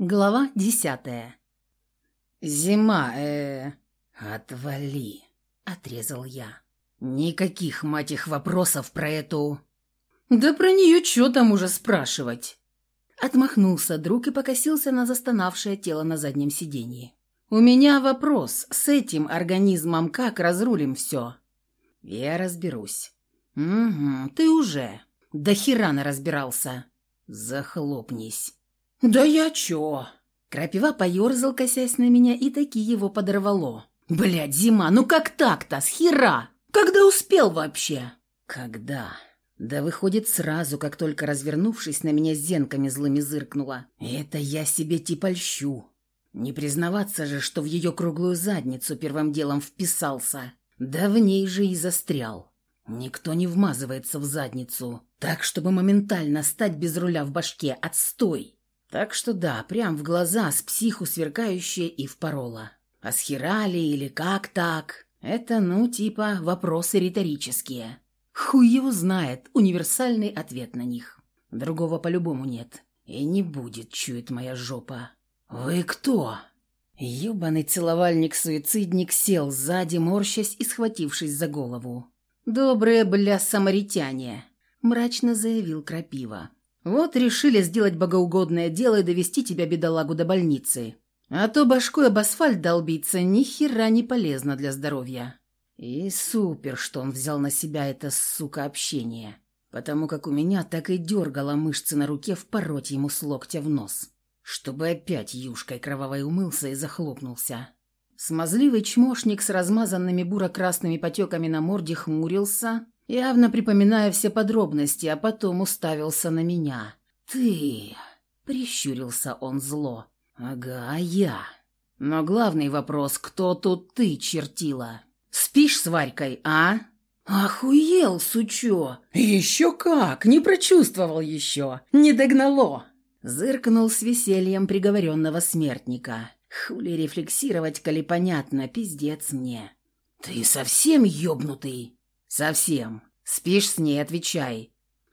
Глава десятая. «Зима, э, отвали», — отрезал я. «Никаких, мать их, вопросов про эту...» «Да про нее что там уже спрашивать?» Отмахнулся друг и покосился на застонавшее тело на заднем сиденье. «У меня вопрос. С этим организмом как разрулим все?» «Я разберусь». «Угу, ты уже. До хера разбирался. «Захлопнись». «Да я чё?» Крапива поёрзал, косясь на меня, и таки его подорвало. «Блядь, зима, ну как так-то? С хера? Когда успел вообще?» «Когда?» Да выходит сразу, как только развернувшись, на меня с зенками злыми зыркнула. «Это я себе типа льщу». Не признаваться же, что в ее круглую задницу первым делом вписался. Да в ней же и застрял. Никто не вмазывается в задницу. Так, чтобы моментально стать без руля в башке. Отстой. Так что да, прям в глаза с психу сверкающее и впорола. А с херали или как так? Это, ну, типа, вопросы риторические. Хуй его знает, универсальный ответ на них. Другого по-любому нет. И не будет, чует моя жопа. «Вы кто?» Ёбаный целовальник-суицидник сел сзади, морщась и схватившись за голову. «Добрые, бля, самаритяне!» – мрачно заявил Крапива. Вот решили сделать богоугодное дело и довести тебя, бедолагу, до больницы. А то башкой об асфальт долбиться ни хера не полезно для здоровья. И супер, что он взял на себя это, сука, общение. Потому как у меня так и дергало мышцы на руке впороть ему с локтя в нос. Чтобы опять юшкой кровавой умылся и захлопнулся. Смазливый чмошник с размазанными буро-красными потеками на морде хмурился явно припоминая все подробности, а потом уставился на меня. «Ты...» — прищурился он зло. «Ага, я...» «Но главный вопрос, кто тут ты, чертила? Спишь с Варькой, а?» «Охуел, сучо! Еще как! Не прочувствовал еще! Не догнало!» Зыркнул с весельем приговоренного смертника. Хули рефлексировать, коли понятно, пиздец мне. «Ты совсем ёбнутый?» «Совсем. Спишь с ней, отвечай».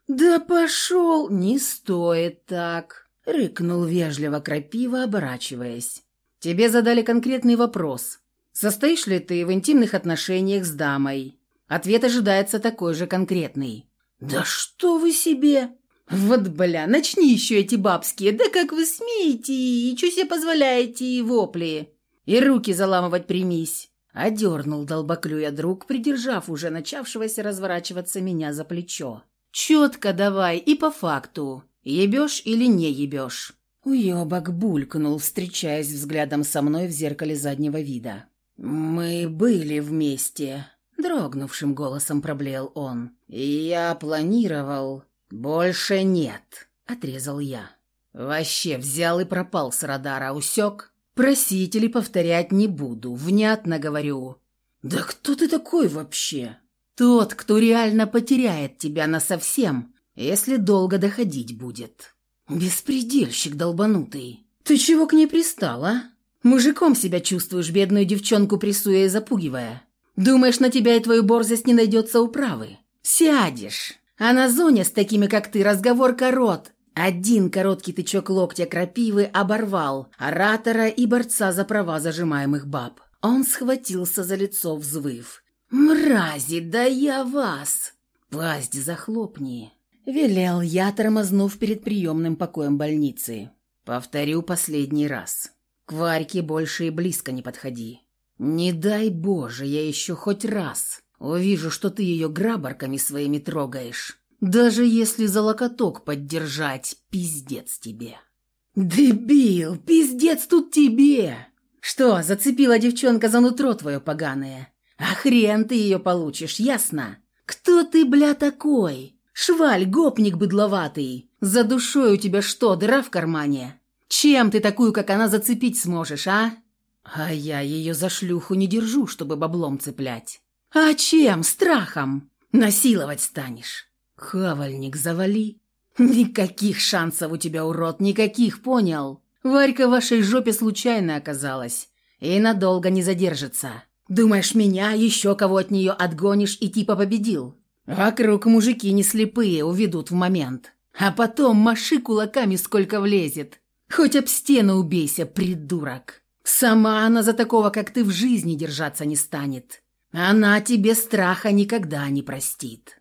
«Да пошел! Не стоит так!» — рыкнул вежливо крапива, оборачиваясь. «Тебе задали конкретный вопрос. Состоишь ли ты в интимных отношениях с дамой?» Ответ ожидается такой же конкретный. «Да что вы себе!» «Вот, бля, начни еще эти бабские, да как вы смеете, и что себе позволяете, и вопли!» «И руки заламывать примись!» Одернул долбоклюя друг, придержав уже начавшегося разворачиваться меня за плечо. «Четко давай и по факту. Ебешь или не ебешь?» Уебок булькнул, встречаясь взглядом со мной в зеркале заднего вида. «Мы были вместе», — дрогнувшим голосом проблеял он. «Я планировал...» «Больше нет», — отрезал я. «Вообще взял и пропал с радара, усек?» Просить или повторять не буду, внятно говорю. Да кто ты такой вообще? Тот, кто реально потеряет тебя насовсем, если долго доходить будет. Беспредельщик долбанутый. Ты чего к ней пристала? Мужиком себя чувствуешь, бедную девчонку прессуя и запугивая. Думаешь, на тебя и твою борзость не найдется управы? Сядешь. А на зоне с такими, как ты, разговор корот, один короткий тычок локтя крапивы оборвал оратора и борца за права зажимаемых баб. Он схватился за лицо, взвыв. «Мрази, да я вас!» «Пасть захлопни!» Велел я, тормознув перед приемным покоем больницы. «Повторю последний раз. К Варьке больше и близко не подходи. Не дай Боже, я еще хоть раз увижу, что ты ее грабарками своими трогаешь. Даже если за локоток поддержать, пиздец тебе. Дебил, пиздец тут тебе. Что, зацепила девчонка за нутро твое поганое? А хрен ты ее получишь, ясно? Кто ты, бля, такой? Шваль, гопник быдловатый. За душой у тебя что, дыра в кармане? Чем ты такую, как она, зацепить сможешь, а? А я ее за шлюху не держу, чтобы баблом цеплять. А чем? Страхом? Насиловать станешь. «Хавальник, завали!» «Никаких шансов у тебя, урод, никаких, понял? Варька в вашей жопе случайно оказалась и надолго не задержится. Думаешь, меня, еще кого от нее отгонишь и типа победил? Вокруг мужики не слепые, уведут в момент. А потом маши кулаками сколько влезет. Хоть об стену убейся, придурок. Сама она за такого, как ты, в жизни держаться не станет. Она тебе страха никогда не простит».